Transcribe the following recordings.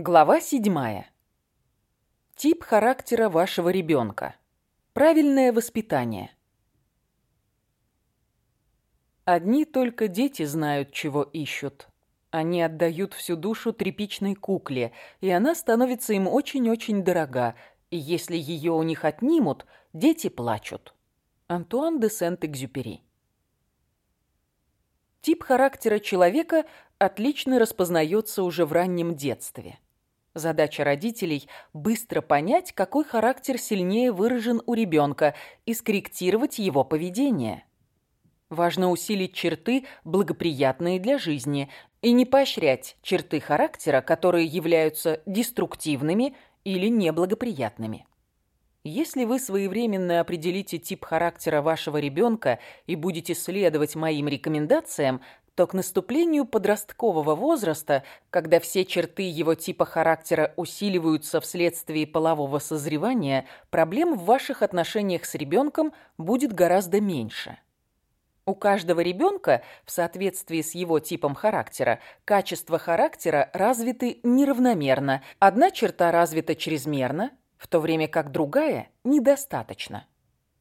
Глава седьмая. Тип характера вашего ребенка. Правильное воспитание. Одни только дети знают, чего ищут. Они отдают всю душу тряпичной кукле, и она становится им очень-очень дорога, и если ее у них отнимут, дети плачут. Антуан де Сент-Экзюпери. Тип характера человека отлично распознается уже в раннем детстве. Задача родителей – быстро понять, какой характер сильнее выражен у ребенка и скорректировать его поведение. Важно усилить черты, благоприятные для жизни, и не поощрять черты характера, которые являются деструктивными или неблагоприятными. Если вы своевременно определите тип характера вашего ребенка и будете следовать моим рекомендациям, то к наступлению подросткового возраста, когда все черты его типа характера усиливаются вследствие полового созревания, проблем в ваших отношениях с ребенком будет гораздо меньше. У каждого ребенка, в соответствии с его типом характера, качества характера развиты неравномерно. Одна черта развита чрезмерно, в то время как другая – недостаточно.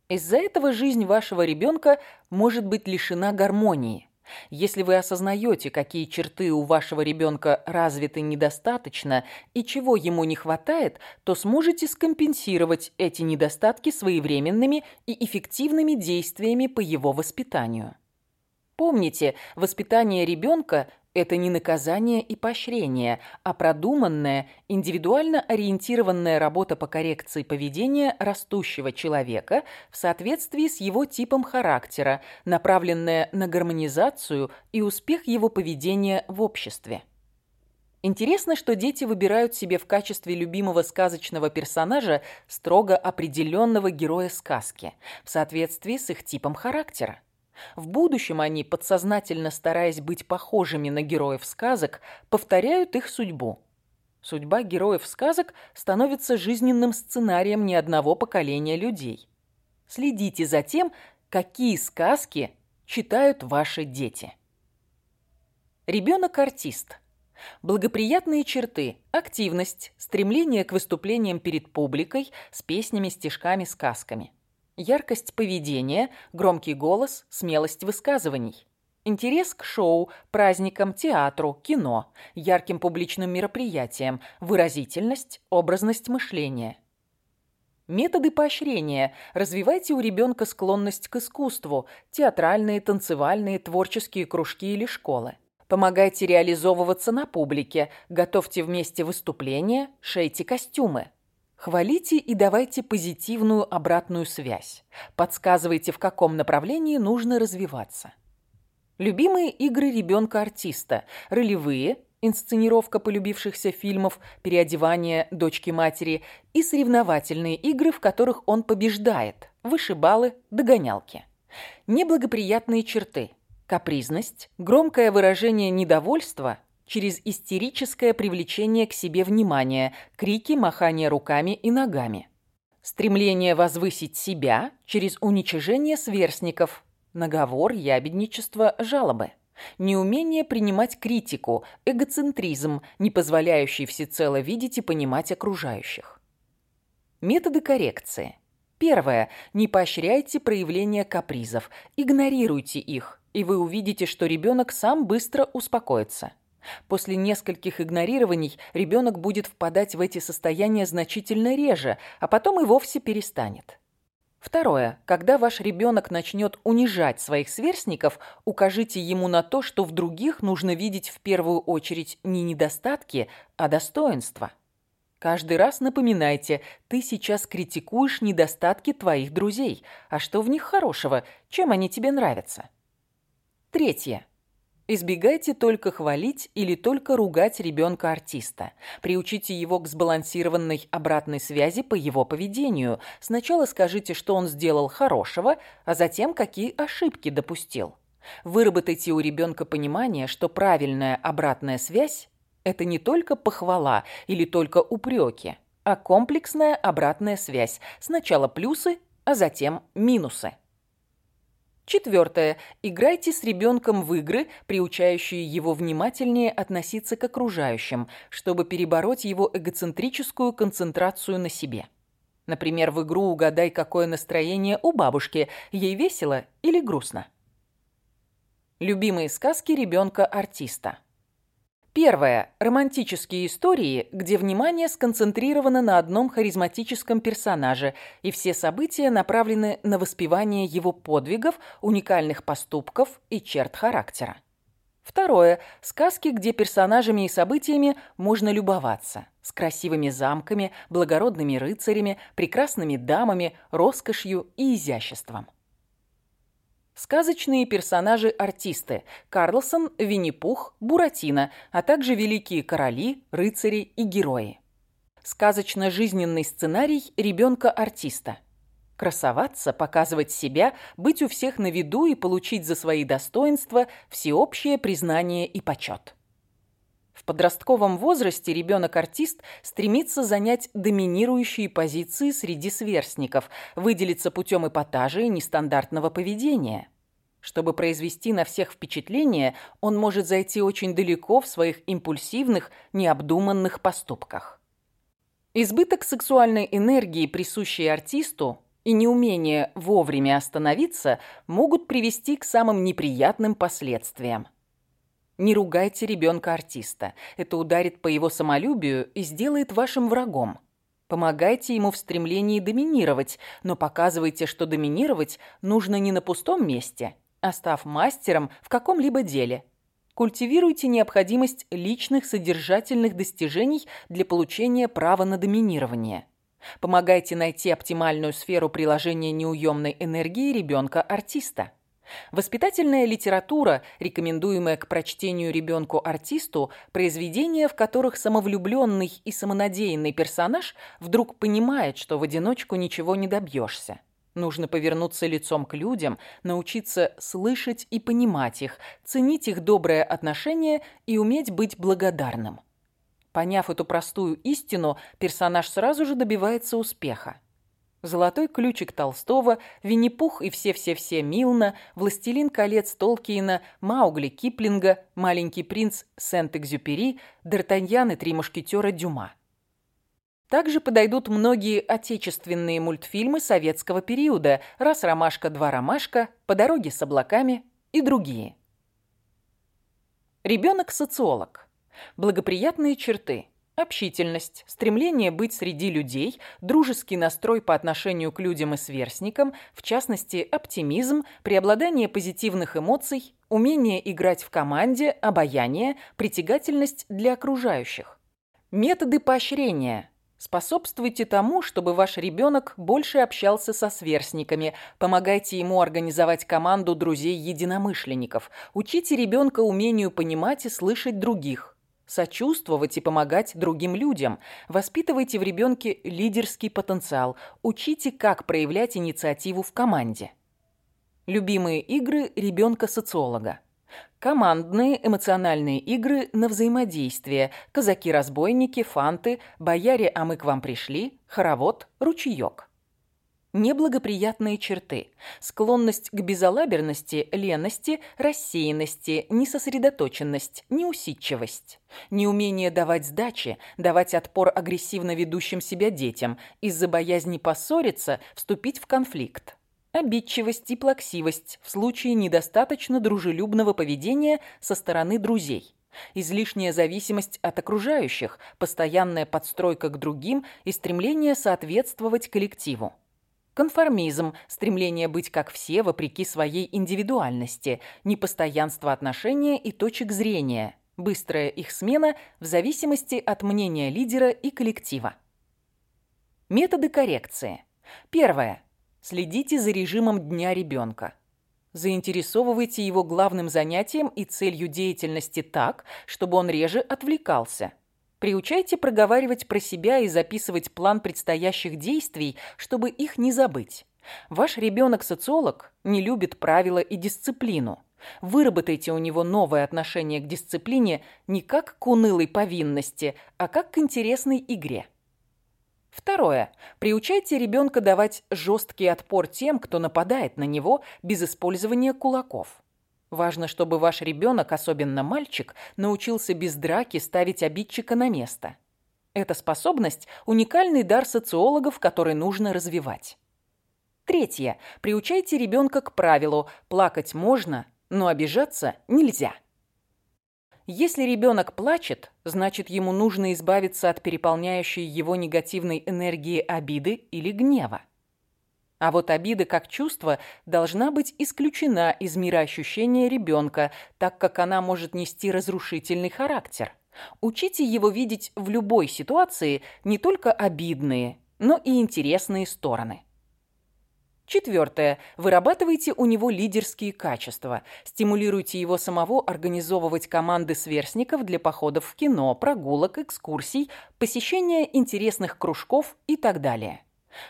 Из-за этого жизнь вашего ребенка может быть лишена гармонии. Если вы осознаете, какие черты у вашего ребенка развиты недостаточно и чего ему не хватает, то сможете скомпенсировать эти недостатки своевременными и эффективными действиями по его воспитанию. Помните, воспитание ребенка – это не наказание и поощрение, а продуманная, индивидуально ориентированная работа по коррекции поведения растущего человека в соответствии с его типом характера, направленная на гармонизацию и успех его поведения в обществе. Интересно, что дети выбирают себе в качестве любимого сказочного персонажа строго определенного героя сказки в соответствии с их типом характера. В будущем они, подсознательно стараясь быть похожими на героев сказок, повторяют их судьбу. Судьба героев сказок становится жизненным сценарием ни одного поколения людей. Следите за тем, какие сказки читают ваши дети. Ребенок-артист. Благоприятные черты – активность, стремление к выступлениям перед публикой с песнями, стишками, сказками. Яркость поведения, громкий голос, смелость высказываний. Интерес к шоу, праздникам, театру, кино, ярким публичным мероприятиям, выразительность, образность мышления. Методы поощрения. Развивайте у ребенка склонность к искусству, театральные, танцевальные, творческие кружки или школы. Помогайте реализовываться на публике, готовьте вместе выступления, шейте костюмы. Хвалите и давайте позитивную обратную связь. Подсказывайте, в каком направлении нужно развиваться. Любимые игры ребенка-артиста. Ролевые, инсценировка полюбившихся фильмов, переодевание дочки-матери и соревновательные игры, в которых он побеждает. Вышибалы, догонялки. Неблагоприятные черты. Капризность, громкое выражение недовольства – через истерическое привлечение к себе внимания, крики, махание руками и ногами. Стремление возвысить себя через уничижение сверстников, наговор, ябедничество, жалобы. Неумение принимать критику, эгоцентризм, не позволяющий всецело видеть и понимать окружающих. Методы коррекции. Первое. Не поощряйте проявление капризов, игнорируйте их, и вы увидите, что ребенок сам быстро успокоится. После нескольких игнорирований ребенок будет впадать в эти состояния значительно реже, а потом и вовсе перестанет. Второе. Когда ваш ребенок начнет унижать своих сверстников, укажите ему на то, что в других нужно видеть в первую очередь не недостатки, а достоинства. Каждый раз напоминайте, ты сейчас критикуешь недостатки твоих друзей, а что в них хорошего, чем они тебе нравятся. Третье. Избегайте только хвалить или только ругать ребенка-артиста. Приучите его к сбалансированной обратной связи по его поведению. Сначала скажите, что он сделал хорошего, а затем какие ошибки допустил. Выработайте у ребенка понимание, что правильная обратная связь – это не только похвала или только упреки, а комплексная обратная связь. Сначала плюсы, а затем минусы. Четвертое. Играйте с ребенком в игры, приучающие его внимательнее относиться к окружающим, чтобы перебороть его эгоцентрическую концентрацию на себе. Например, в игру угадай, какое настроение у бабушки, ей весело или грустно. Любимые сказки ребенка-артиста. Первое. Романтические истории, где внимание сконцентрировано на одном харизматическом персонаже, и все события направлены на воспевание его подвигов, уникальных поступков и черт характера. Второе. Сказки, где персонажами и событиями можно любоваться. С красивыми замками, благородными рыцарями, прекрасными дамами, роскошью и изяществом. Сказочные персонажи-артисты – Карлсон, Винни-Пух, Буратино, а также великие короли, рыцари и герои. Сказочно-жизненный сценарий ребенка-артиста. Красоваться, показывать себя, быть у всех на виду и получить за свои достоинства всеобщее признание и почет. В подростковом возрасте ребенок-артист стремится занять доминирующие позиции среди сверстников, выделиться путем эпатажа и нестандартного поведения. Чтобы произвести на всех впечатление, он может зайти очень далеко в своих импульсивных, необдуманных поступках. Избыток сексуальной энергии, присущей артисту, и неумение вовремя остановиться могут привести к самым неприятным последствиям. Не ругайте ребенка-артиста. Это ударит по его самолюбию и сделает вашим врагом. Помогайте ему в стремлении доминировать, но показывайте, что доминировать нужно не на пустом месте, а став мастером в каком-либо деле. Культивируйте необходимость личных содержательных достижений для получения права на доминирование. Помогайте найти оптимальную сферу приложения неуемной энергии ребенка-артиста. Воспитательная литература, рекомендуемая к прочтению ребенку-артисту, произведения, в которых самовлюбленный и самонадеянный персонаж вдруг понимает, что в одиночку ничего не добьешься. Нужно повернуться лицом к людям, научиться слышать и понимать их, ценить их доброе отношение и уметь быть благодарным. Поняв эту простую истину, персонаж сразу же добивается успеха. Золотой ключик Толстого, Винни-Пух и все-все-все Милна, Властелин колец Толкиена, Маугли Киплинга, Маленький принц Сент-Экзюпери, Д'Артаньян и Три мушкетера Дюма. Также подойдут многие отечественные мультфильмы советского периода «Раз ромашка, два ромашка», «По дороге с облаками» и другие. Ребенок-социолог. Благоприятные черты – Общительность, стремление быть среди людей, дружеский настрой по отношению к людям и сверстникам, в частности, оптимизм, преобладание позитивных эмоций, умение играть в команде, обаяние, притягательность для окружающих. Методы поощрения. Способствуйте тому, чтобы ваш ребенок больше общался со сверстниками, помогайте ему организовать команду друзей-единомышленников, учите ребенка умению понимать и слышать других сочувствовать и помогать другим людям. Воспитывайте в ребенке лидерский потенциал. Учите, как проявлять инициативу в команде. Любимые игры ребенка-социолога. Командные эмоциональные игры на взаимодействие. Казаки-разбойники, фанты, бояре, а мы к вам пришли, хоровод, ручеек. Неблагоприятные черты. Склонность к безалаберности, лености, рассеянности, несосредоточенность, неусидчивость. Неумение давать сдачи, давать отпор агрессивно ведущим себя детям, из-за боязни поссориться, вступить в конфликт. Обидчивость и плаксивость в случае недостаточно дружелюбного поведения со стороны друзей. Излишняя зависимость от окружающих, постоянная подстройка к другим и стремление соответствовать коллективу. Конформизм, стремление быть как все вопреки своей индивидуальности, непостоянство отношения и точек зрения, быстрая их смена в зависимости от мнения лидера и коллектива. Методы коррекции. Первое. Следите за режимом дня ребенка. Заинтересовывайте его главным занятием и целью деятельности так, чтобы он реже отвлекался – Приучайте проговаривать про себя и записывать план предстоящих действий, чтобы их не забыть. Ваш ребенок-социолог не любит правила и дисциплину. Выработайте у него новое отношение к дисциплине не как к унылой повинности, а как к интересной игре. Второе. Приучайте ребенка давать жесткий отпор тем, кто нападает на него без использования кулаков. Важно, чтобы ваш ребенок, особенно мальчик, научился без драки ставить обидчика на место. Эта способность – уникальный дар социологов, который нужно развивать. Третье. Приучайте ребенка к правилу «плакать можно, но обижаться нельзя». Если ребенок плачет, значит ему нужно избавиться от переполняющей его негативной энергии обиды или гнева. А вот обида как чувство должна быть исключена из мира ощущения ребенка, так как она может нести разрушительный характер. Учите его видеть в любой ситуации не только обидные, но и интересные стороны. Четвертое. Вырабатывайте у него лидерские качества. Стимулируйте его самого организовывать команды сверстников для походов в кино, прогулок, экскурсий, посещения интересных кружков и так далее.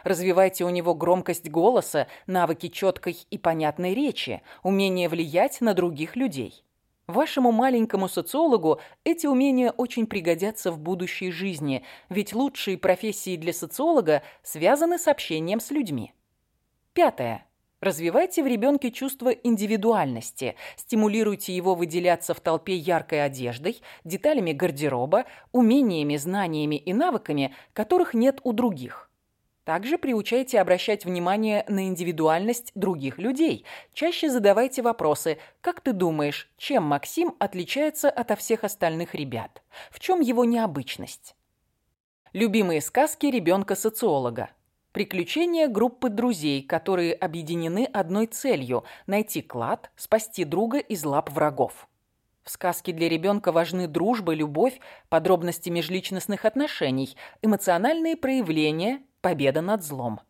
Развивайте у него громкость голоса, навыки четкой и понятной речи, умение влиять на других людей. Вашему маленькому социологу эти умения очень пригодятся в будущей жизни, ведь лучшие профессии для социолога связаны с общением с людьми. Пятое. Развивайте в ребенке чувство индивидуальности, стимулируйте его выделяться в толпе яркой одеждой, деталями гардероба, умениями, знаниями и навыками, которых нет у других. Также приучайте обращать внимание на индивидуальность других людей. Чаще задавайте вопросы «Как ты думаешь, чем Максим отличается ото всех остальных ребят? В чем его необычность?» Любимые сказки ребенка-социолога. Приключения группы друзей, которые объединены одной целью – найти клад, спасти друга из лап врагов. В сказке для ребенка важны дружба, любовь, подробности межличностных отношений, эмоциональные проявления, Победа над злом.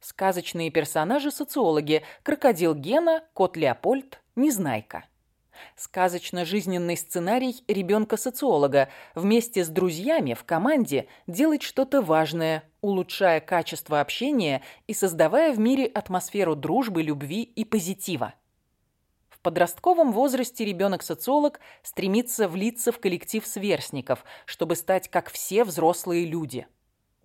Сказочные персонажи-социологи – крокодил Гена, кот Леопольд, Незнайка. Сказочно-жизненный сценарий ребенка-социолога вместе с друзьями в команде делать что-то важное, улучшая качество общения и создавая в мире атмосферу дружбы, любви и позитива. В подростковом возрасте ребенок-социолог стремится влиться в коллектив сверстников, чтобы стать как все взрослые люди –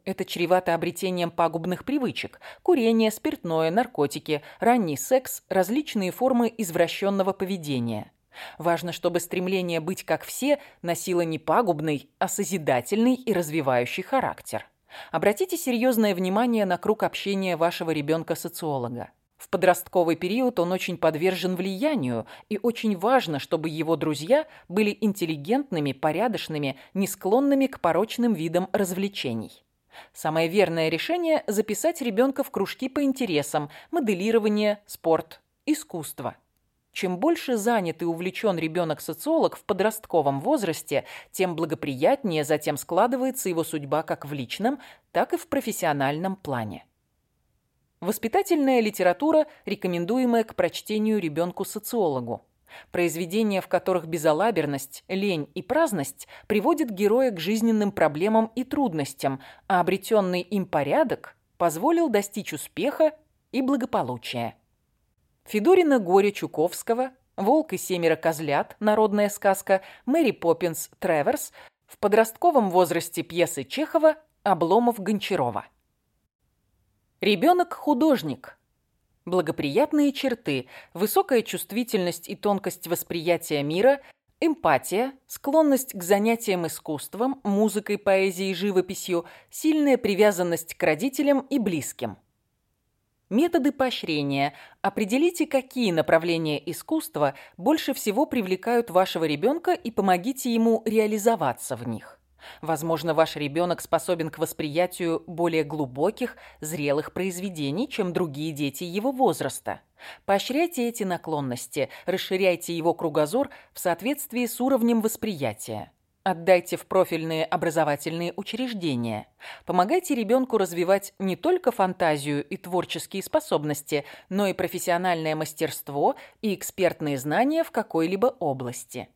это чревато обретением пагубных привычек – курение, спиртное, наркотики, ранний секс, различные формы извращенного поведения. Важно, чтобы стремление быть как все носило не пагубный, а созидательный и развивающий характер. Обратите серьезное внимание на круг общения вашего ребенка-социолога. В подростковый период он очень подвержен влиянию, и очень важно, чтобы его друзья были интеллигентными, порядочными, не склонными к порочным видам развлечений. Самое верное решение – записать ребенка в кружки по интересам, моделирование, спорт, искусство. Чем больше занят и увлечен ребенок-социолог в подростковом возрасте, тем благоприятнее затем складывается его судьба как в личном, так и в профессиональном плане. Воспитательная литература, рекомендуемая к прочтению ребенку-социологу. Произведения, в которых безалаберность, лень и праздность приводят героя к жизненным проблемам и трудностям, а обретенный им порядок позволил достичь успеха и благополучия. Федорина горе Чуковского, «Волк и семеро козлят», народная сказка, Мэри Поппинс Треверс, в подростковом возрасте пьесы Чехова «Обломов Гончарова». Ребенок-художник – Благоприятные черты, высокая чувствительность и тонкость восприятия мира, эмпатия, склонность к занятиям искусством, музыкой, поэзией, живописью, сильная привязанность к родителям и близким. Методы поощрения. Определите, какие направления искусства больше всего привлекают вашего ребенка и помогите ему реализоваться в них. Возможно, ваш ребенок способен к восприятию более глубоких, зрелых произведений, чем другие дети его возраста. Поощряйте эти наклонности, расширяйте его кругозор в соответствии с уровнем восприятия. Отдайте в профильные образовательные учреждения. Помогайте ребенку развивать не только фантазию и творческие способности, но и профессиональное мастерство и экспертные знания в какой-либо области.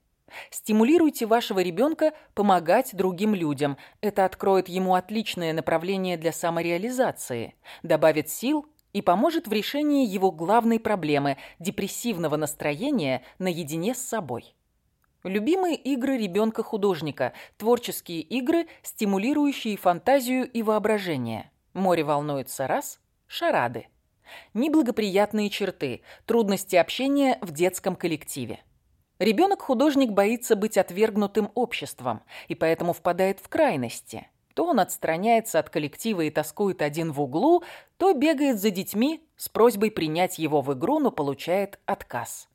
Стимулируйте вашего ребенка помогать другим людям. Это откроет ему отличное направление для самореализации, добавит сил и поможет в решении его главной проблемы – депрессивного настроения наедине с собой. Любимые игры ребенка-художника – творческие игры, стимулирующие фантазию и воображение. Море волнуется раз, шарады. Неблагоприятные черты, трудности общения в детском коллективе. Ребенок-художник боится быть отвергнутым обществом и поэтому впадает в крайности. То он отстраняется от коллектива и тоскует один в углу, то бегает за детьми с просьбой принять его в игру, но получает отказ.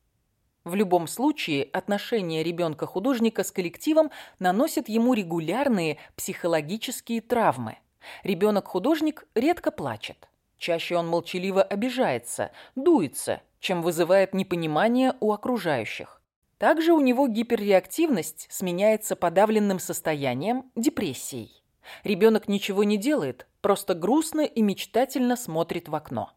В любом случае, отношение ребенка-художника с коллективом наносит ему регулярные психологические травмы. Ребенок-художник редко плачет. Чаще он молчаливо обижается, дуется, чем вызывает непонимание у окружающих. Также у него гиперреактивность сменяется подавленным состоянием, депрессией. Ребенок ничего не делает, просто грустно и мечтательно смотрит в окно.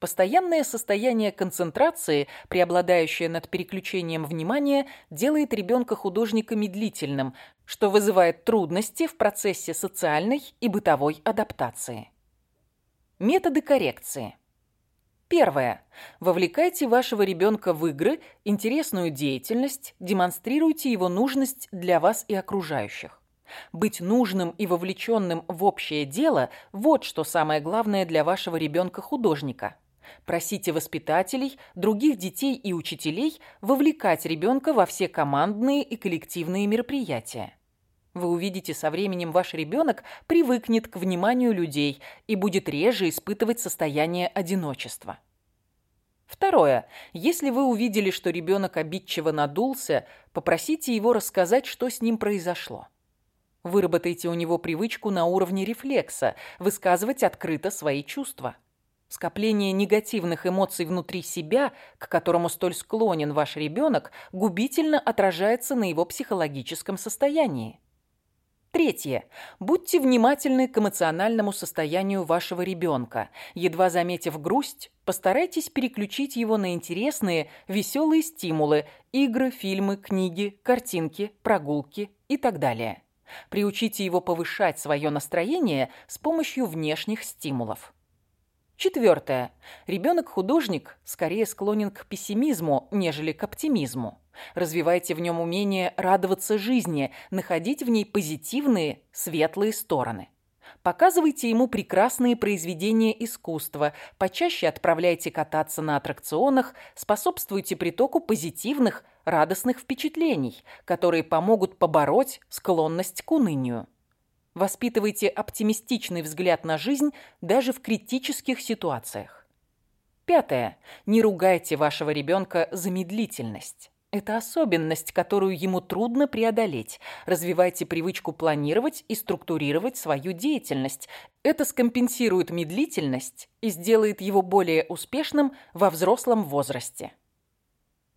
Постоянное состояние концентрации, преобладающее над переключением внимания, делает ребенка-художника медлительным, что вызывает трудности в процессе социальной и бытовой адаптации. Методы коррекции. Первое. Вовлекайте вашего ребенка в игры, интересную деятельность, демонстрируйте его нужность для вас и окружающих. Быть нужным и вовлеченным в общее дело – вот что самое главное для вашего ребенка-художника. Просите воспитателей, других детей и учителей вовлекать ребенка во все командные и коллективные мероприятия. Вы увидите, со временем ваш ребенок привыкнет к вниманию людей и будет реже испытывать состояние одиночества. Второе. Если вы увидели, что ребенок обидчиво надулся, попросите его рассказать, что с ним произошло. Выработайте у него привычку на уровне рефлекса, высказывать открыто свои чувства. Скопление негативных эмоций внутри себя, к которому столь склонен ваш ребенок, губительно отражается на его психологическом состоянии. Третье. Будьте внимательны к эмоциональному состоянию вашего ребенка. Едва заметив грусть, постарайтесь переключить его на интересные, веселые стимулы – игры, фильмы, книги, картинки, прогулки и так далее. Приучите его повышать свое настроение с помощью внешних стимулов. Четвертое. Ребенок-художник скорее склонен к пессимизму, нежели к оптимизму. Развивайте в нем умение радоваться жизни, находить в ней позитивные, светлые стороны. Показывайте ему прекрасные произведения искусства, почаще отправляйте кататься на аттракционах, способствуйте притоку позитивных, радостных впечатлений, которые помогут побороть склонность к унынию. Воспитывайте оптимистичный взгляд на жизнь даже в критических ситуациях. Пятое. Не ругайте вашего ребенка за медлительность. Это особенность, которую ему трудно преодолеть. Развивайте привычку планировать и структурировать свою деятельность. Это скомпенсирует медлительность и сделает его более успешным во взрослом возрасте.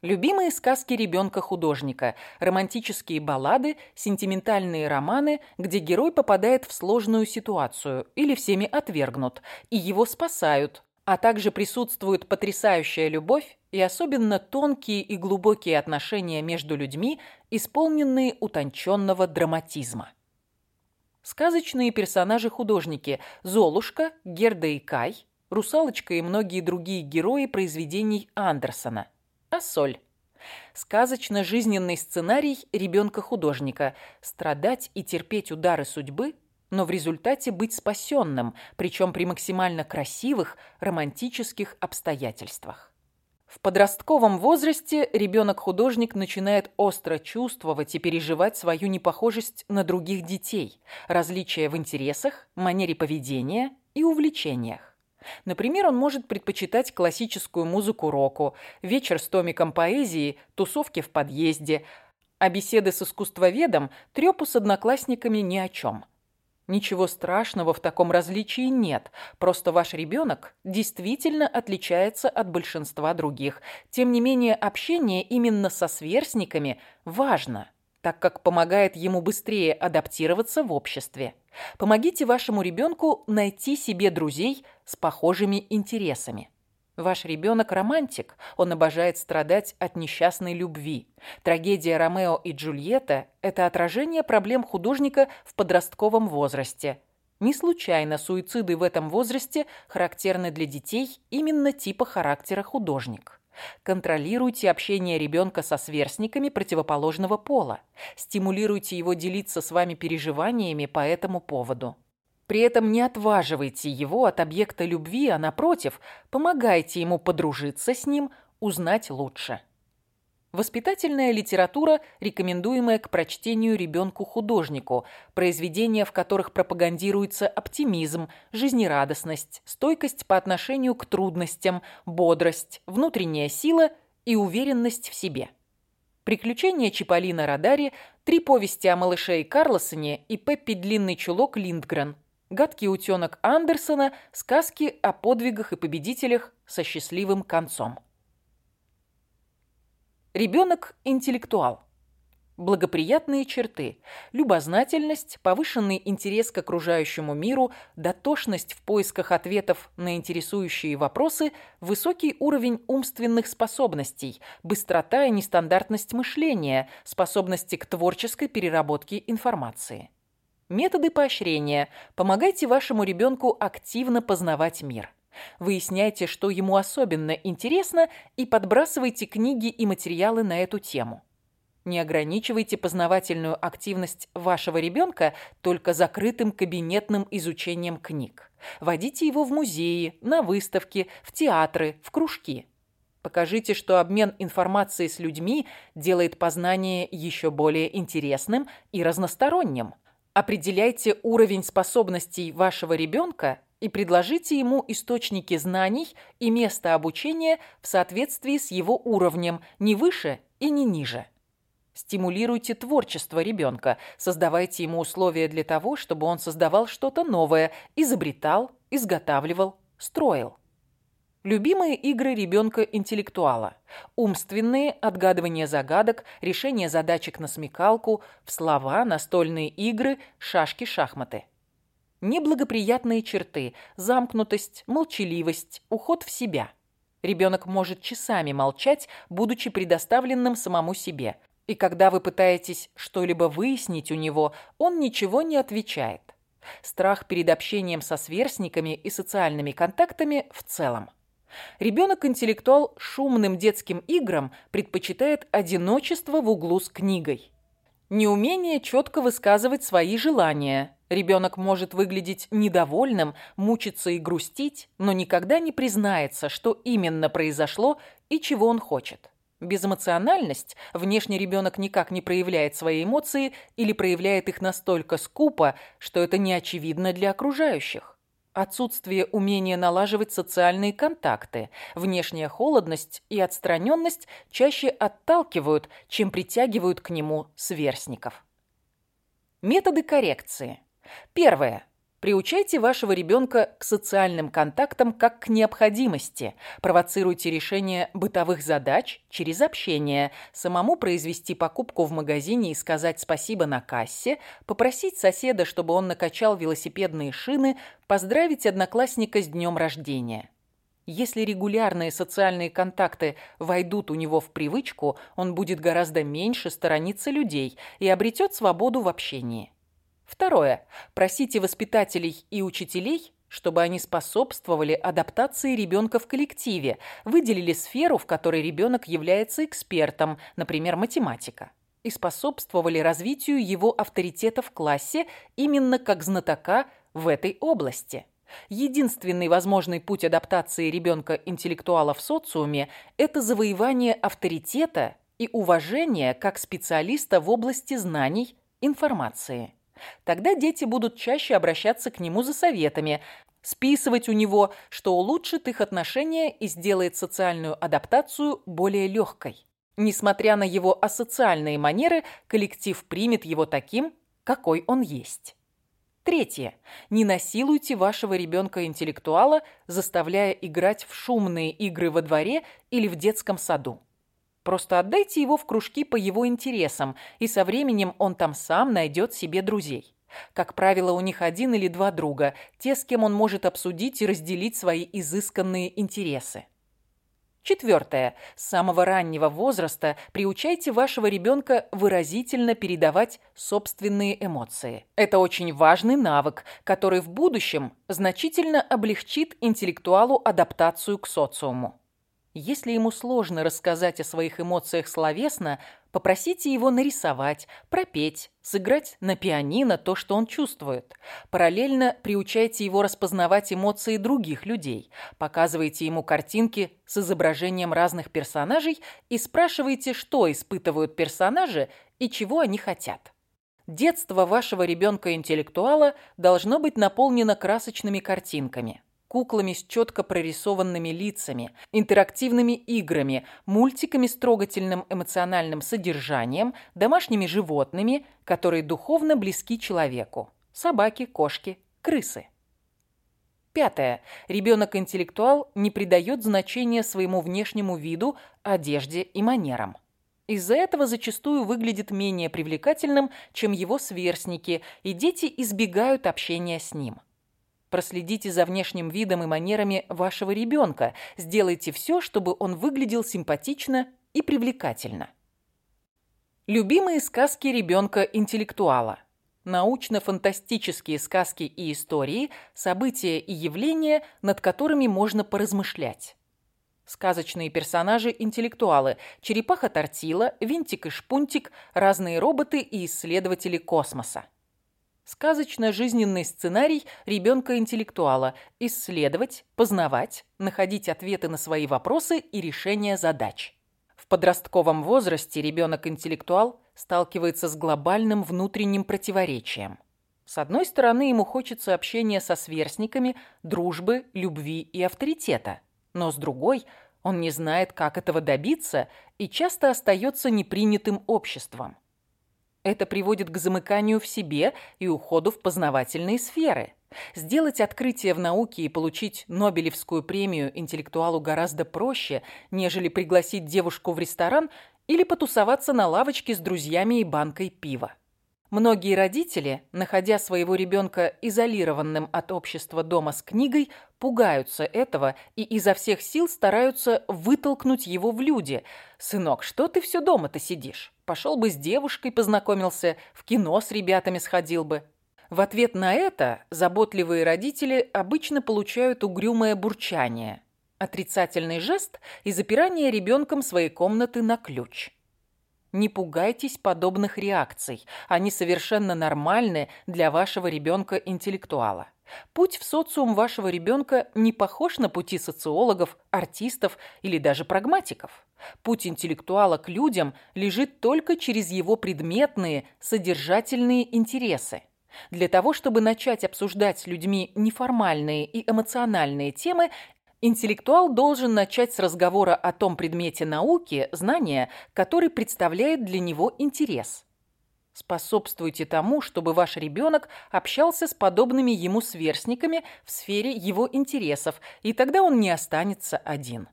Любимые сказки ребенка-художника, романтические баллады, сентиментальные романы, где герой попадает в сложную ситуацию или всеми отвергнут, и его спасают, а также присутствует потрясающая любовь и особенно тонкие и глубокие отношения между людьми, исполненные утонченного драматизма. Сказочные персонажи-художники Золушка, Герда и Кай, Русалочка и многие другие герои произведений Андерсона – а соль. Сказочно-жизненный сценарий ребенка-художника – страдать и терпеть удары судьбы, но в результате быть спасенным, причем при максимально красивых, романтических обстоятельствах. В подростковом возрасте ребенок-художник начинает остро чувствовать и переживать свою непохожесть на других детей, различия в интересах, манере поведения и увлечениях. Например, он может предпочитать классическую музыку року, вечер с томиком поэзии, тусовки в подъезде, а беседы с искусствоведом трепу с одноклассниками ни о чем. Ничего страшного в таком различии нет, просто ваш ребенок действительно отличается от большинства других. Тем не менее, общение именно со сверстниками важно – так как помогает ему быстрее адаптироваться в обществе. Помогите вашему ребенку найти себе друзей с похожими интересами. Ваш ребенок романтик, он обожает страдать от несчастной любви. Трагедия Ромео и Джульетта – это отражение проблем художника в подростковом возрасте. Не случайно суициды в этом возрасте характерны для детей именно типа характера художник. Контролируйте общение ребенка со сверстниками противоположного пола. Стимулируйте его делиться с вами переживаниями по этому поводу. При этом не отваживайте его от объекта любви, а напротив, помогайте ему подружиться с ним, узнать лучше. Воспитательная литература, рекомендуемая к прочтению ребенку-художнику, произведения, в которых пропагандируется оптимизм, жизнерадостность, стойкость по отношению к трудностям, бодрость, внутренняя сила и уверенность в себе. «Приключения Чиполлино Радари», «Три повести о малыше и Карлосоне» и «Пеппи Длинный чулок» Линдгрен – Гадкий утенок Андерсона, сказки о подвигах и победителях со счастливым концом. Ребенок-интеллектуал. Благоприятные черты. Любознательность, повышенный интерес к окружающему миру, дотошность в поисках ответов на интересующие вопросы, высокий уровень умственных способностей, быстрота и нестандартность мышления, способности к творческой переработке информации. Методы поощрения. Помогайте вашему ребенку активно познавать мир. Выясняйте, что ему особенно интересно, и подбрасывайте книги и материалы на эту тему. Не ограничивайте познавательную активность вашего ребенка только закрытым кабинетным изучением книг. Водите его в музеи, на выставки, в театры, в кружки. Покажите, что обмен информацией с людьми делает познание еще более интересным и разносторонним – Определяйте уровень способностей вашего ребенка и предложите ему источники знаний и место обучения в соответствии с его уровнем, не выше и не ниже. Стимулируйте творчество ребенка, создавайте ему условия для того, чтобы он создавал что-то новое, изобретал, изготавливал, строил. Любимые игры ребенка-интеллектуала. Умственные, отгадывание загадок, решение задачек на смекалку, в слова, настольные игры, шашки-шахматы. Неблагоприятные черты. Замкнутость, молчаливость, уход в себя. Ребенок может часами молчать, будучи предоставленным самому себе. И когда вы пытаетесь что-либо выяснить у него, он ничего не отвечает. Страх перед общением со сверстниками и социальными контактами в целом. Ребенок-интеллектуал шумным детским играм предпочитает одиночество в углу с книгой. Неумение четко высказывать свои желания. Ребенок может выглядеть недовольным, мучиться и грустить, но никогда не признается, что именно произошло и чего он хочет. Безэмоциональность – внешне ребенок никак не проявляет свои эмоции или проявляет их настолько скупо, что это не очевидно для окружающих. Отсутствие умения налаживать социальные контакты, внешняя холодность и отстраненность чаще отталкивают, чем притягивают к нему сверстников. Методы коррекции. Первое. Приучайте вашего ребенка к социальным контактам как к необходимости. Провоцируйте решение бытовых задач через общение. Самому произвести покупку в магазине и сказать спасибо на кассе, попросить соседа, чтобы он накачал велосипедные шины, поздравить одноклассника с днем рождения. Если регулярные социальные контакты войдут у него в привычку, он будет гораздо меньше сторониться людей и обретет свободу в общении. Второе. Просите воспитателей и учителей, чтобы они способствовали адаптации ребенка в коллективе, выделили сферу, в которой ребенок является экспертом, например, математика, и способствовали развитию его авторитета в классе именно как знатока в этой области. Единственный возможный путь адаптации ребенка-интеллектуала в социуме – это завоевание авторитета и уважения как специалиста в области знаний, информации. Тогда дети будут чаще обращаться к нему за советами, списывать у него, что улучшит их отношения и сделает социальную адаптацию более легкой. Несмотря на его асоциальные манеры, коллектив примет его таким, какой он есть. Третье. Не насилуйте вашего ребенка-интеллектуала, заставляя играть в шумные игры во дворе или в детском саду. Просто отдайте его в кружки по его интересам, и со временем он там сам найдет себе друзей. Как правило, у них один или два друга, те, с кем он может обсудить и разделить свои изысканные интересы. Четвертое. С самого раннего возраста приучайте вашего ребенка выразительно передавать собственные эмоции. Это очень важный навык, который в будущем значительно облегчит интеллектуалу адаптацию к социуму. Если ему сложно рассказать о своих эмоциях словесно, попросите его нарисовать, пропеть, сыграть на пианино то, что он чувствует. Параллельно приучайте его распознавать эмоции других людей, показывайте ему картинки с изображением разных персонажей и спрашивайте, что испытывают персонажи и чего они хотят. Детство вашего ребенка-интеллектуала должно быть наполнено красочными картинками – куклами с четко прорисованными лицами, интерактивными играми, мультиками с трогательным эмоциональным содержанием, домашними животными, которые духовно близки человеку. Собаки, кошки, крысы. Пятое. Ребенок-интеллектуал не придает значения своему внешнему виду, одежде и манерам. Из-за этого зачастую выглядит менее привлекательным, чем его сверстники, и дети избегают общения с ним. Проследите за внешним видом и манерами вашего ребенка. Сделайте все, чтобы он выглядел симпатично и привлекательно. Любимые сказки ребенка-интеллектуала. Научно-фантастические сказки и истории, события и явления, над которыми можно поразмышлять. Сказочные персонажи-интеллектуалы, черепаха-тортила, винтик и шпунтик, разные роботы и исследователи космоса. Сказочно-жизненный сценарий ребенка-интеллектуала – исследовать, познавать, находить ответы на свои вопросы и решения задач. В подростковом возрасте ребенок-интеллектуал сталкивается с глобальным внутренним противоречием. С одной стороны, ему хочется общения со сверстниками, дружбы, любви и авторитета. Но с другой, он не знает, как этого добиться и часто остается непринятым обществом. Это приводит к замыканию в себе и уходу в познавательные сферы. Сделать открытие в науке и получить Нобелевскую премию интеллектуалу гораздо проще, нежели пригласить девушку в ресторан или потусоваться на лавочке с друзьями и банкой пива. Многие родители, находя своего ребенка изолированным от общества дома с книгой, пугаются этого и изо всех сил стараются вытолкнуть его в люди. «Сынок, что ты все дома-то сидишь? Пошел бы с девушкой познакомился, в кино с ребятами сходил бы». В ответ на это заботливые родители обычно получают угрюмое бурчание, отрицательный жест и запирание ребенком своей комнаты на ключ. Не пугайтесь подобных реакций. Они совершенно нормальны для вашего ребенка-интеллектуала. Путь в социум вашего ребенка не похож на пути социологов, артистов или даже прагматиков. Путь интеллектуала к людям лежит только через его предметные, содержательные интересы. Для того, чтобы начать обсуждать с людьми неформальные и эмоциональные темы, Интеллектуал должен начать с разговора о том предмете науки, знания, который представляет для него интерес. Способствуйте тому, чтобы ваш ребенок общался с подобными ему сверстниками в сфере его интересов, и тогда он не останется один.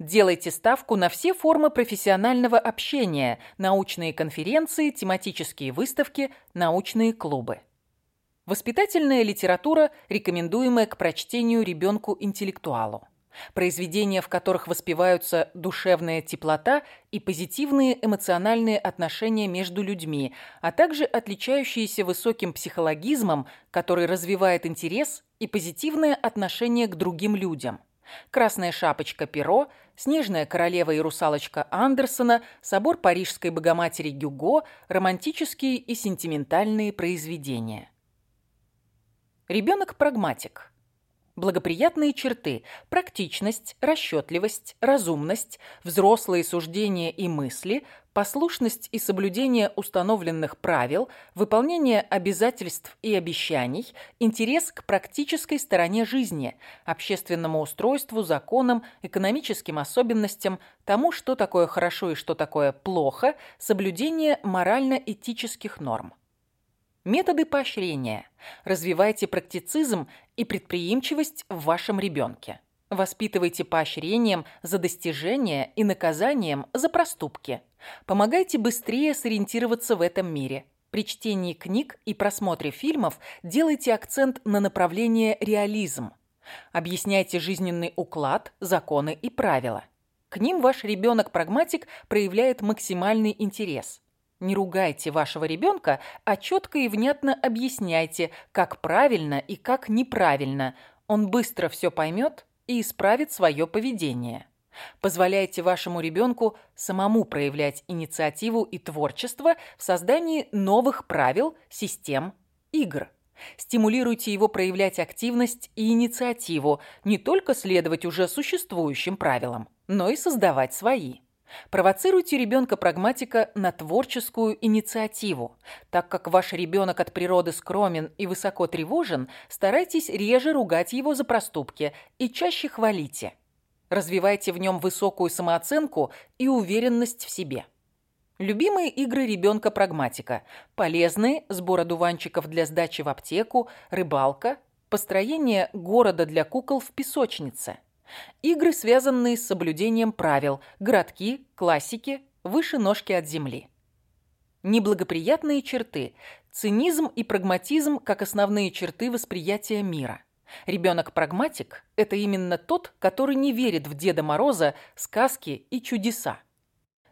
Делайте ставку на все формы профессионального общения, научные конференции, тематические выставки, научные клубы. Воспитательная литература, рекомендуемая к прочтению ребенку-интеллектуалу. Произведения, в которых воспеваются душевная теплота и позитивные эмоциональные отношения между людьми, а также отличающиеся высоким психологизмом, который развивает интерес и позитивное отношение к другим людям. «Красная шапочка Перо», «Снежная королева и русалочка Андерсона», «Собор Парижской Богоматери Гюго», романтические и сентиментальные произведения. Ребенок-прагматик. Благоприятные черты – практичность, расчетливость, разумность, взрослые суждения и мысли, послушность и соблюдение установленных правил, выполнение обязательств и обещаний, интерес к практической стороне жизни, общественному устройству, законам, экономическим особенностям, тому, что такое хорошо и что такое плохо, соблюдение морально-этических норм. Методы поощрения. Развивайте практицизм и предприимчивость в вашем ребенке. Воспитывайте поощрением за достижения и наказанием за проступки. Помогайте быстрее сориентироваться в этом мире. При чтении книг и просмотре фильмов делайте акцент на направление реализм. Объясняйте жизненный уклад, законы и правила. К ним ваш ребенок-прагматик проявляет максимальный интерес – не ругайте вашего ребенка, а четко и внятно объясняйте, как правильно и как неправильно. Он быстро все поймет и исправит свое поведение. Позволяйте вашему ребенку самому проявлять инициативу и творчество в создании новых правил, систем, игр. Стимулируйте его проявлять активность и инициативу, не только следовать уже существующим правилам, но и создавать свои. Провоцируйте ребенка-прагматика на творческую инициативу. Так как ваш ребенок от природы скромен и высоко тревожен, старайтесь реже ругать его за проступки и чаще хвалите. Развивайте в нем высокую самооценку и уверенность в себе. Любимые игры ребенка-прагматика. Полезные – сбор одуванчиков для сдачи в аптеку, рыбалка, построение города для кукол в песочнице. Игры, связанные с соблюдением правил, городки, классики, выше ножки от земли. Неблагоприятные черты. Цинизм и прагматизм как основные черты восприятия мира. Ребенок-прагматик – это именно тот, который не верит в Деда Мороза, сказки и чудеса.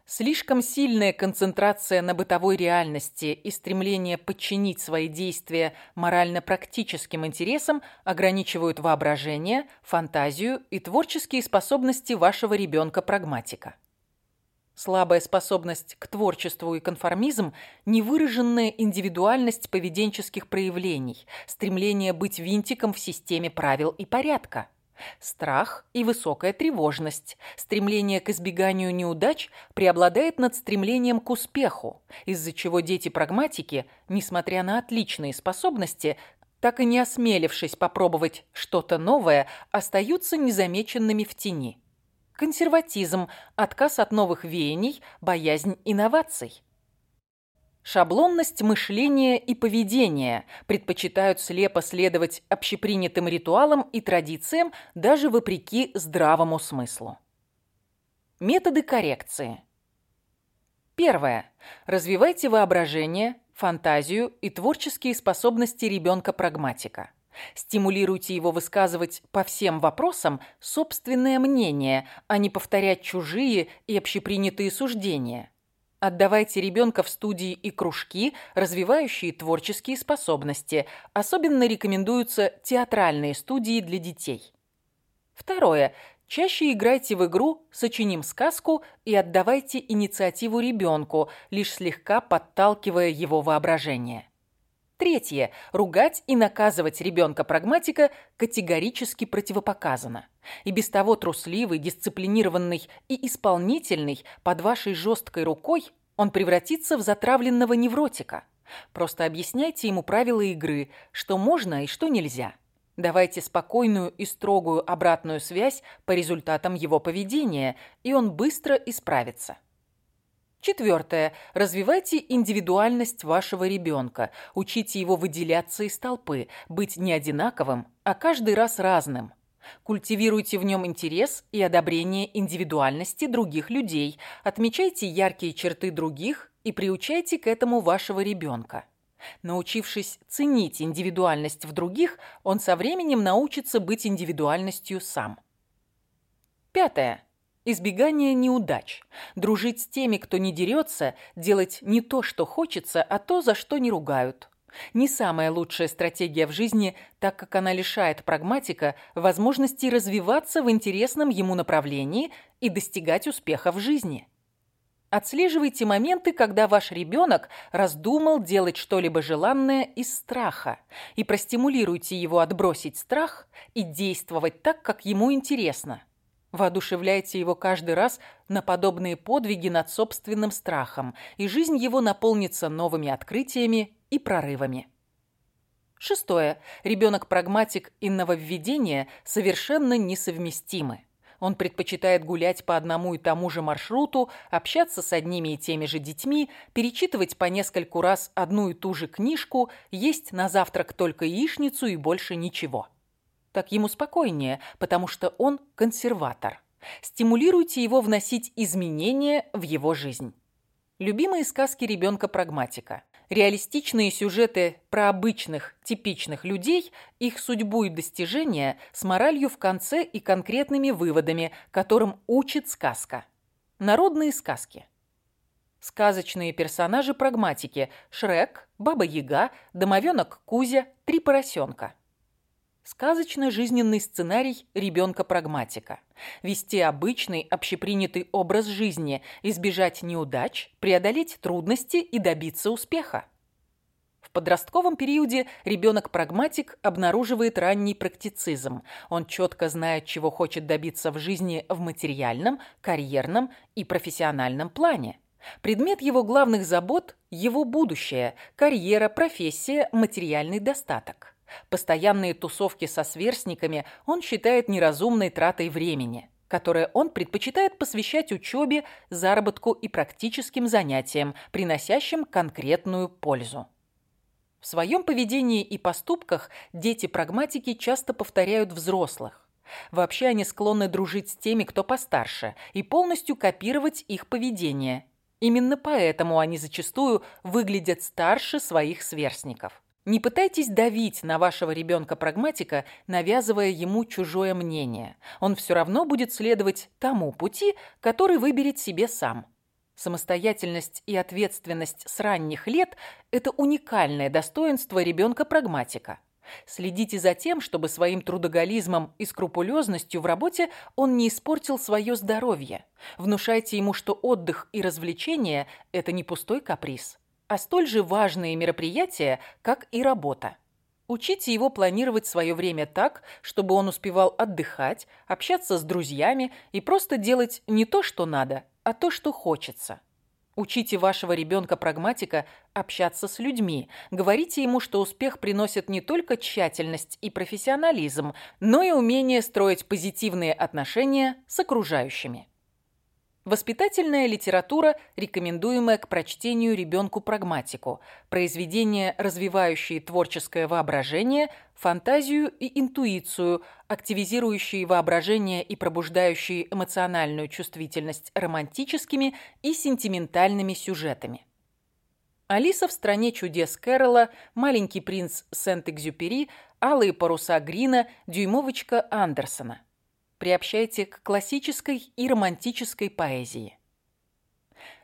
Слишком сильная концентрация на бытовой реальности и стремление подчинить свои действия морально-практическим интересам ограничивают воображение, фантазию и творческие способности вашего ребенка-прагматика. Слабая способность к творчеству и конформизм – невыраженная индивидуальность поведенческих проявлений, стремление быть винтиком в системе правил и порядка. Страх и высокая тревожность, стремление к избеганию неудач преобладает над стремлением к успеху, из-за чего дети-прагматики, несмотря на отличные способности, так и не осмелившись попробовать что-то новое, остаются незамеченными в тени консерватизм, отказ от новых веяний, боязнь инноваций. Шаблонность мышления и поведения предпочитают слепо следовать общепринятым ритуалам и традициям даже вопреки здравому смыслу. Методы коррекции. Первое. Развивайте воображение, фантазию и творческие способности ребенка-прагматика. Стимулируйте его высказывать по всем вопросам собственное мнение, а не повторять чужие и общепринятые суждения. Отдавайте ребенка в студии и кружки, развивающие творческие способности. Особенно рекомендуются театральные студии для детей. Второе. Чаще играйте в игру «Сочиним сказку» и отдавайте инициативу ребенку, лишь слегка подталкивая его воображение. Третье. Ругать и наказывать ребенка-прагматика категорически противопоказано. И без того трусливый, дисциплинированный и исполнительный под вашей жесткой рукой он превратится в затравленного невротика. Просто объясняйте ему правила игры, что можно и что нельзя. Давайте спокойную и строгую обратную связь по результатам его поведения, и он быстро исправится. Четвертое. Развивайте индивидуальность вашего ребенка. Учите его выделяться из толпы, быть не одинаковым, а каждый раз разным. Культивируйте в нем интерес и одобрение индивидуальности других людей. Отмечайте яркие черты других и приучайте к этому вашего ребенка. Научившись ценить индивидуальность в других, он со временем научится быть индивидуальностью сам. Пятое. Избегание неудач. Дружить с теми, кто не дерется, делать не то, что хочется, а то, за что не ругают. Не самая лучшая стратегия в жизни, так как она лишает прагматика возможности развиваться в интересном ему направлении и достигать успеха в жизни. Отслеживайте моменты, когда ваш ребенок раздумал делать что-либо желанное из страха, и простимулируйте его отбросить страх и действовать так, как ему интересно. Воодушевляйте его каждый раз на подобные подвиги над собственным страхом, и жизнь его наполнится новыми открытиями и прорывами. Шестое. Ребенок-прагматик и нововведение совершенно несовместимы. Он предпочитает гулять по одному и тому же маршруту, общаться с одними и теми же детьми, перечитывать по нескольку раз одну и ту же книжку, есть на завтрак только яичницу и больше ничего. Так ему спокойнее, потому что он консерватор. Стимулируйте его вносить изменения в его жизнь. Любимые сказки ребенка-прагматика. Реалистичные сюжеты про обычных, типичных людей, их судьбу и достижения с моралью в конце и конкретными выводами, которым учит сказка. Народные сказки. Сказочные персонажи-прагматики – Шрек, Баба-Яга, Домовенок Кузя, Три поросенка – Сказочно-жизненный сценарий ребенка-прагматика. Вести обычный, общепринятый образ жизни, избежать неудач, преодолеть трудности и добиться успеха. В подростковом периоде ребенок-прагматик обнаруживает ранний практицизм. Он четко знает, чего хочет добиться в жизни в материальном, карьерном и профессиональном плане. Предмет его главных забот – его будущее, карьера, профессия, материальный достаток. Постоянные тусовки со сверстниками он считает неразумной тратой времени, которое он предпочитает посвящать учебе, заработку и практическим занятиям, приносящим конкретную пользу. В своем поведении и поступках дети-прагматики часто повторяют взрослых. Вообще они склонны дружить с теми, кто постарше, и полностью копировать их поведение. Именно поэтому они зачастую выглядят старше своих сверстников. Не пытайтесь давить на вашего ребенка-прагматика, навязывая ему чужое мнение. Он все равно будет следовать тому пути, который выберет себе сам. Самостоятельность и ответственность с ранних лет – это уникальное достоинство ребенка-прагматика. Следите за тем, чтобы своим трудоголизмом и скрупулезностью в работе он не испортил свое здоровье. Внушайте ему, что отдых и развлечения – это не пустой каприз а столь же важные мероприятия, как и работа. Учите его планировать свое время так, чтобы он успевал отдыхать, общаться с друзьями и просто делать не то, что надо, а то, что хочется. Учите вашего ребенка-прагматика общаться с людьми. Говорите ему, что успех приносит не только тщательность и профессионализм, но и умение строить позитивные отношения с окружающими. Воспитательная литература, рекомендуемая к прочтению ребенку-прагматику. Произведения, развивающие творческое воображение, фантазию и интуицию, активизирующие воображение и пробуждающие эмоциональную чувствительность романтическими и сентиментальными сюжетами. «Алиса в стране чудес Кэрола», «Маленький принц Сент-Экзюпери», «Алые паруса Грина», «Дюймовочка Андерсона» приобщайте к классической и романтической поэзии.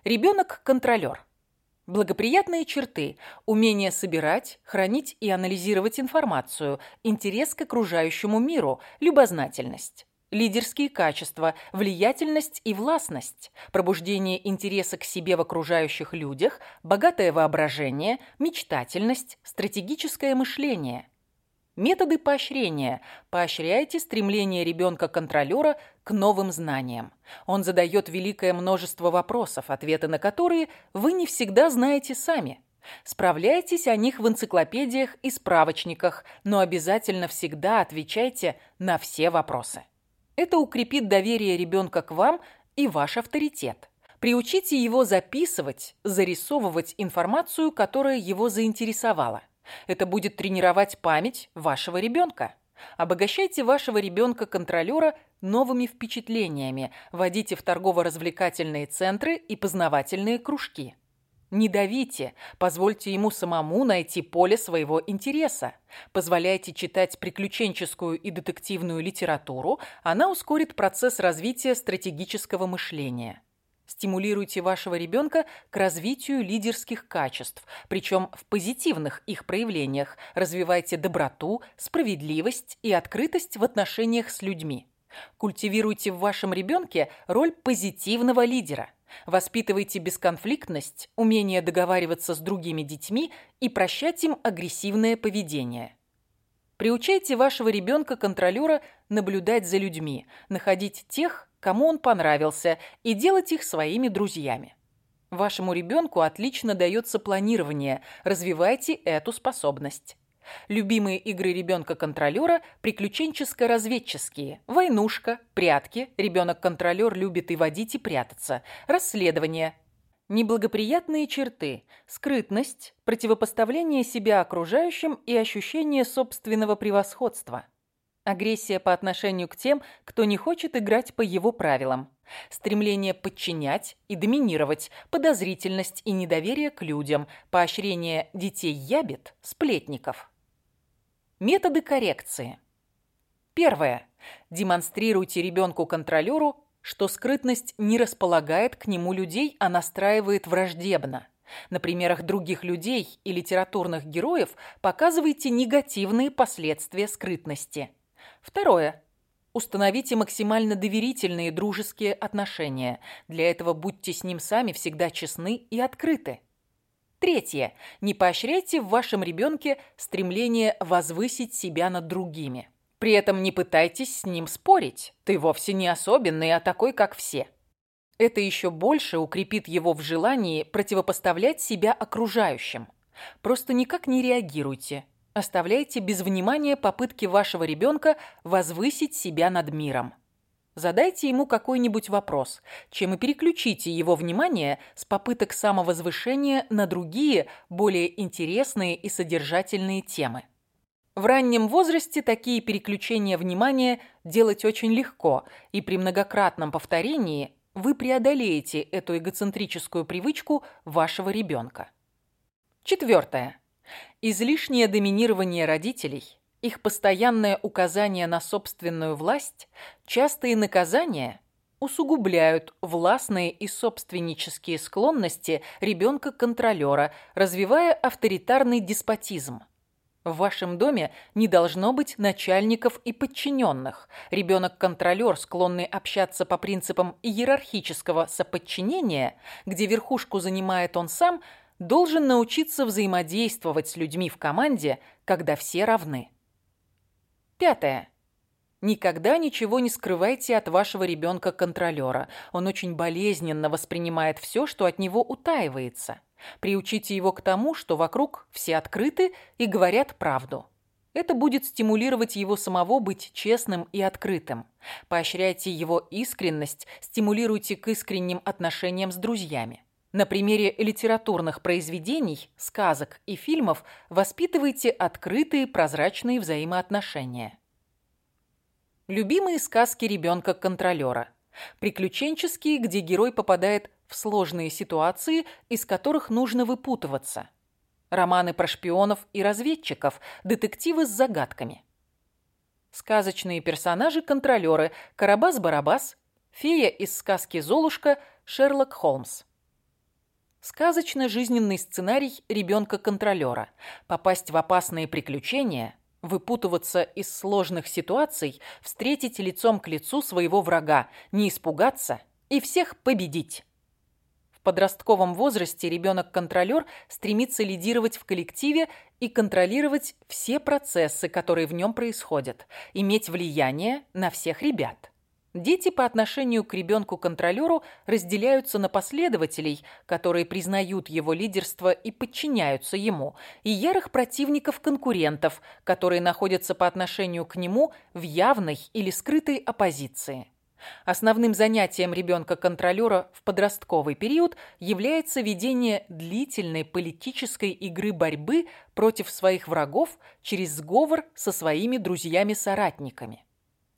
Ребенок-контролер. Благоприятные черты – умение собирать, хранить и анализировать информацию, интерес к окружающему миру, любознательность. Лидерские качества, влиятельность и властность, пробуждение интереса к себе в окружающих людях, богатое воображение, мечтательность, стратегическое мышление – Методы поощрения. Поощряйте стремление ребенка-контролера к новым знаниям. Он задает великое множество вопросов, ответы на которые вы не всегда знаете сами. Справляйтесь о них в энциклопедиях и справочниках, но обязательно всегда отвечайте на все вопросы. Это укрепит доверие ребенка к вам и ваш авторитет. Приучите его записывать, зарисовывать информацию, которая его заинтересовала. Это будет тренировать память вашего ребенка. Обогащайте вашего ребенка-контролера новыми впечатлениями, водите в торгово-развлекательные центры и познавательные кружки. Не давите, позвольте ему самому найти поле своего интереса. Позволяйте читать приключенческую и детективную литературу, она ускорит процесс развития стратегического мышления. Стимулируйте вашего ребенка к развитию лидерских качеств, причем в позитивных их проявлениях. Развивайте доброту, справедливость и открытость в отношениях с людьми. Культивируйте в вашем ребенке роль позитивного лидера. Воспитывайте бесконфликтность, умение договариваться с другими детьми и прощать им агрессивное поведение. Приучайте вашего ребенка-контролера наблюдать за людьми, находить тех, кому он понравился, и делать их своими друзьями. Вашему ребенку отлично дается планирование, развивайте эту способность. Любимые игры ребенка-контролера – приключенческо-разведческие. Войнушка, прятки, ребенок-контролер любит и водить, и прятаться. Расследование. Неблагоприятные черты – скрытность, противопоставление себя окружающим и ощущение собственного превосходства – Агрессия по отношению к тем, кто не хочет играть по его правилам. Стремление подчинять и доминировать, подозрительность и недоверие к людям, поощрение детей-ябед, сплетников. Методы коррекции. Первое. Демонстрируйте ребенку-контролеру, что скрытность не располагает к нему людей, а настраивает враждебно. На примерах других людей и литературных героев показывайте негативные последствия скрытности. Второе. Установите максимально доверительные дружеские отношения. Для этого будьте с ним сами всегда честны и открыты. Третье. Не поощряйте в вашем ребенке стремление возвысить себя над другими. При этом не пытайтесь с ним спорить. Ты вовсе не особенный, а такой, как все. Это еще больше укрепит его в желании противопоставлять себя окружающим. Просто никак не реагируйте. Оставляйте без внимания попытки вашего ребенка возвысить себя над миром. Задайте ему какой-нибудь вопрос, чем и переключите его внимание с попыток самовозвышения на другие, более интересные и содержательные темы. В раннем возрасте такие переключения внимания делать очень легко, и при многократном повторении вы преодолеете эту эгоцентрическую привычку вашего ребенка. Четвертое. Излишнее доминирование родителей, их постоянное указание на собственную власть, частые наказания усугубляют властные и собственнические склонности ребенка-контролера, развивая авторитарный деспотизм – в вашем доме не должно быть начальников и подчиненных. Ребенок-контролер, склонный общаться по принципам иерархического соподчинения, где верхушку занимает он сам, должен научиться взаимодействовать с людьми в команде, когда все равны. Пятое. Никогда ничего не скрывайте от вашего ребенка-контролера. Он очень болезненно воспринимает все, что от него утаивается. Приучите его к тому, что вокруг все открыты и говорят правду. Это будет стимулировать его самого быть честным и открытым. Поощряйте его искренность, стимулируйте к искренним отношениям с друзьями. На примере литературных произведений, сказок и фильмов воспитывайте открытые прозрачные взаимоотношения. Любимые сказки ребенка-контролера. Приключенческие, где герой попадает в сложные ситуации, из которых нужно выпутываться. Романы про шпионов и разведчиков, детективы с загадками. Сказочные персонажи-контролеры Карабас-Барабас, фея из сказки «Золушка», Шерлок Холмс. Сказочно-жизненный сценарий ребенка-контролера. Попасть в опасные приключения, выпутываться из сложных ситуаций, встретить лицом к лицу своего врага, не испугаться и всех победить подростковом возрасте ребенок-контролер стремится лидировать в коллективе и контролировать все процессы, которые в нем происходят, иметь влияние на всех ребят. Дети по отношению к ребенку-контролеру разделяются на последователей, которые признают его лидерство и подчиняются ему, и ярых противников-конкурентов, которые находятся по отношению к нему в явной или скрытой оппозиции. Основным занятием ребенка-контролера в подростковый период является ведение длительной политической игры борьбы против своих врагов через сговор со своими друзьями-соратниками.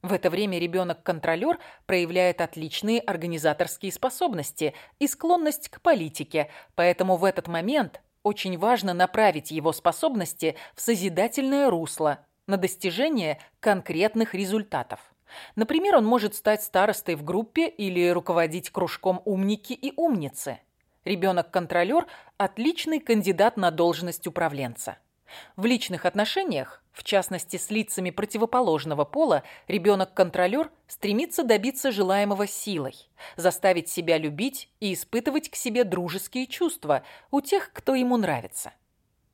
В это время ребенок-контролер проявляет отличные организаторские способности и склонность к политике, поэтому в этот момент очень важно направить его способности в созидательное русло на достижение конкретных результатов. Например, он может стать старостой в группе или руководить кружком умники и умницы. Ребенок-контролер – отличный кандидат на должность управленца. В личных отношениях, в частности с лицами противоположного пола, ребенок-контролер стремится добиться желаемого силой, заставить себя любить и испытывать к себе дружеские чувства у тех, кто ему нравится.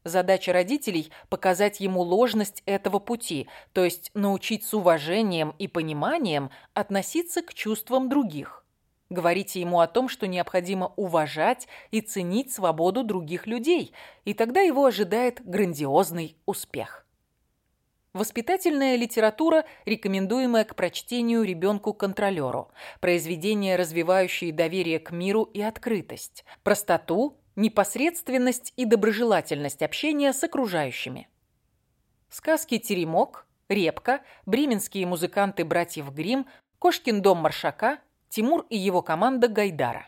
Задача родителей – показать ему ложность этого пути, то есть научить с уважением и пониманием относиться к чувствам других. Говорите ему о том, что необходимо уважать и ценить свободу других людей, и тогда его ожидает грандиозный успех. Воспитательная литература, рекомендуемая к прочтению ребенку-контролеру. Произведения, развивающие доверие к миру и открытость. Простоту, непосредственность и доброжелательность общения с окружающими. Сказки «Теремок», «Репка», бременские музыканты братьев Грим, «Кошкин дом Маршака», Тимур и его команда Гайдара.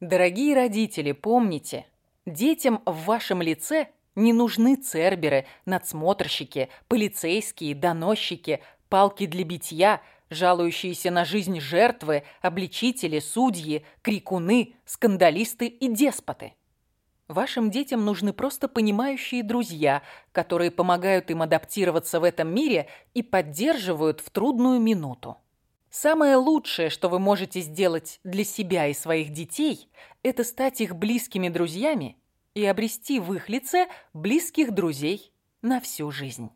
Дорогие родители, помните, детям в вашем лице не нужны церберы, надсмотрщики, полицейские, доносчики, палки для битья – жалующиеся на жизнь жертвы, обличители, судьи, крикуны, скандалисты и деспоты. Вашим детям нужны просто понимающие друзья, которые помогают им адаптироваться в этом мире и поддерживают в трудную минуту. Самое лучшее, что вы можете сделать для себя и своих детей, это стать их близкими друзьями и обрести в их лице близких друзей на всю жизнь.